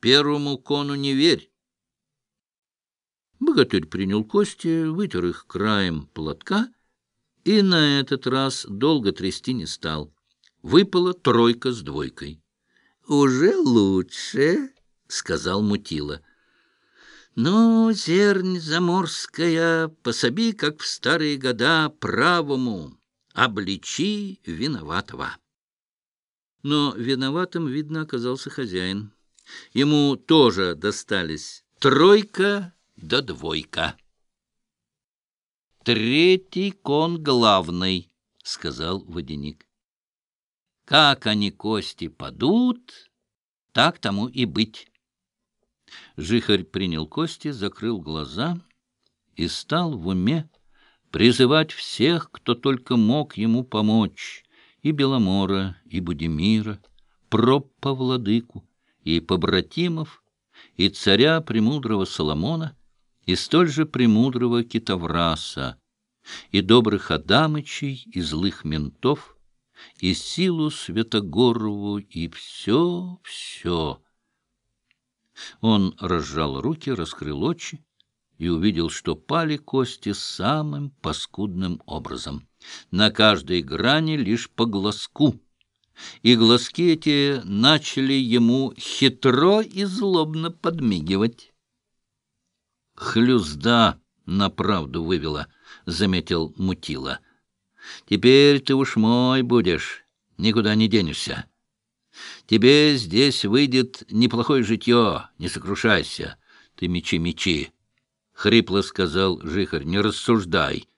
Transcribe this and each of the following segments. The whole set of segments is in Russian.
первому кону не верь. Богатырь принял кости, вытер их краем платка и на этот раз долго трясти не стал. Выпала тройка с двойкой. — Уже лучше, — сказал Мутила. — Ну, зернь заморская, пособи, как в старые года, правому, обличи виноватого. Но виноватым, видно, оказался хозяин. Ему тоже достались тройка да двойка. «Третий кон главный», — сказал водяник. «Как они кости падут, так тому и быть». Жихарь принял кости, закрыл глаза и стал в уме призывать всех, кто только мог ему помочь, и Беломора, и Будимира, Проппа Владыку, и побратимов, и царя премудрого Соломона, и столь же премудрого Китавраса, и добрых Адамычей, и злых ментов, и силу Святогорову, и все, все. Он разжал руки, раскрыл очи и увидел, что пали кости самым паскудным образом. На каждой грани лишь по глазку — и глазки эти начали ему хитро и злобно подмигивать. «Хлюзда на правду вывела», — заметил Мутила. «Теперь ты уж мой будешь, никуда не денешься. Тебе здесь выйдет неплохое житье, не сокрушайся. Ты мечи, мечи!» — хрипло сказал Жихарь. «Не рассуждай».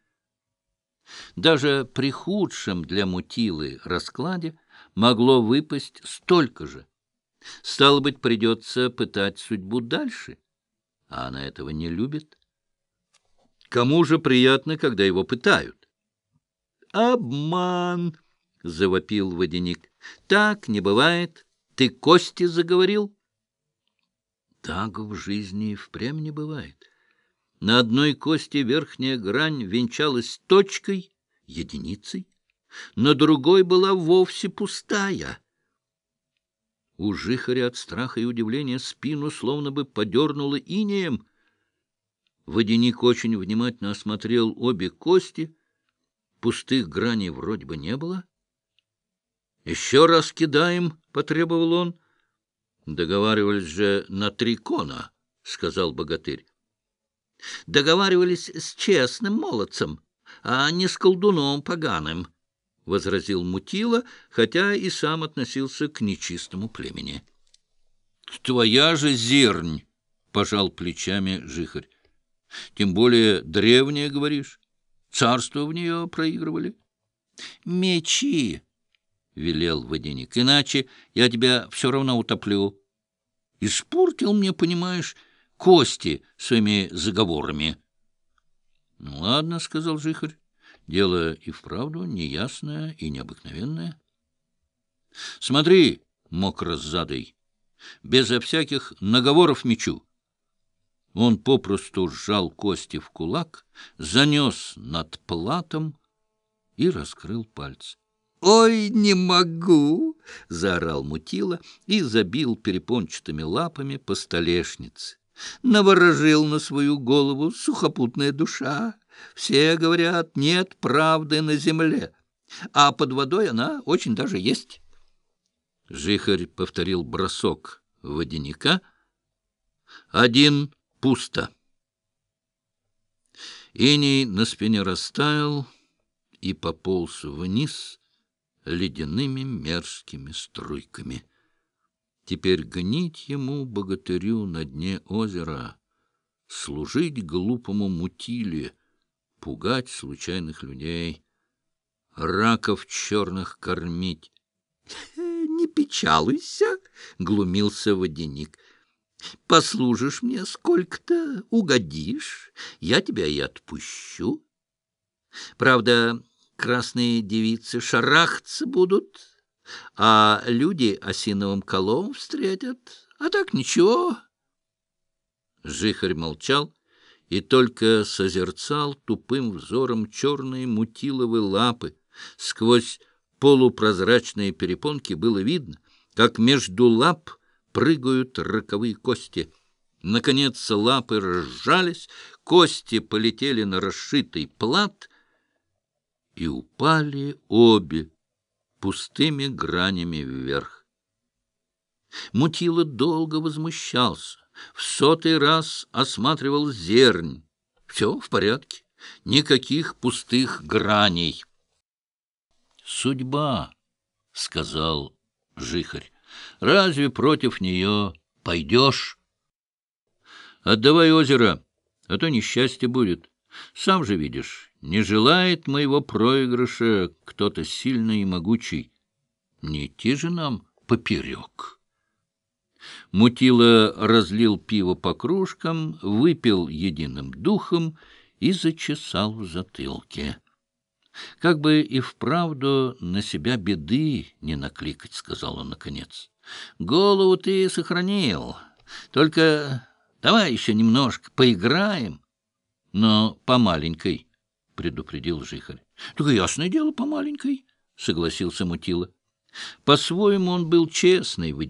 Даже при худшем для Мутилы раскладе могло выпасть столько же. Стало быть, придется пытать судьбу дальше, а она этого не любит. Кому же приятно, когда его пытают? «Обман!» — завопил водяник. «Так не бывает. Ты кости заговорил?» Так в жизни впрямь не бывает. На одной кости верхняя грань венчалась точкой, единицей, на другой была вовсе пустая. У жихаря от страха и удивления спину словно бы подернуло инеем. Водяник очень внимательно осмотрел обе кости. Пустых граней вроде бы не было. — Еще раз кидаем, — потребовал он. — Договаривались же на три кона, — сказал богатырь. — Договаривались с честным молодцем, а не с колдуном поганым, — возразил Мутила, хотя и сам относился к нечистому племени. — Твоя же зернь! — пожал плечами жихарь. — Тем более древняя, говоришь. Царство в нее проигрывали. — Мечи! — велел водяник. — Иначе я тебя все равно утоплю. Испортил мне, понимаешь, кости своими заговорами. — Ну, ладно, — сказал жихарь. Дело и вправду неясное и необыкновенное. Смотри, мокрозадый, безо всяких наговоров мечу. Он попросту сжал кости в кулак, занес над платом и раскрыл пальцы. «Ой, не могу!» — заорал Мутила и забил перепончатыми лапами по столешнице. Наворожил на свою голову сухопутная душа. Все говорят, нет правды на земле, а под водой она очень даже есть. Жихарь повторил бросок водяника. Один пусто. Иней на спине растаял и пополз вниз ледяными мерзкими струйками. Теперь гнить ему, богатырю, на дне озера, служить глупому мутиле — пугать случайных людей, раков черных кормить. — Не печалуйся, — глумился водяник. — Послужишь мне сколько-то, угодишь, я тебя и отпущу. Правда, красные девицы шарахаться будут, а люди осиновым колом встретят, а так ничего. Жихарь молчал, — и только созерцал тупым взором черные мутиловые лапы. Сквозь полупрозрачные перепонки было видно, как между лап прыгают роковые кости. Наконец лапы разжались, кости полетели на расшитый плат и упали обе пустыми гранями вверх. Мутила долго возмущался, в сотый раз осматривал зернь. Все в порядке, никаких пустых граней. «Судьба», — сказал Жихарь, — «разве против нее пойдешь?» «Отдавай озеро, а то несчастье будет. Сам же видишь, не желает моего проигрыша кто-то сильный и могучий. Не идти же нам поперек». Мутила разлил пиво по кружкам, выпил единым духом и зачесал в затылке. — Как бы и вправду на себя беды не накликать, — сказал он наконец. — Голову ты сохранил, только давай еще немножко поиграем. — Но по маленькой, — предупредил Жихарь. — Только ясное дело, по маленькой, — согласился Мутила. По-своему он был честный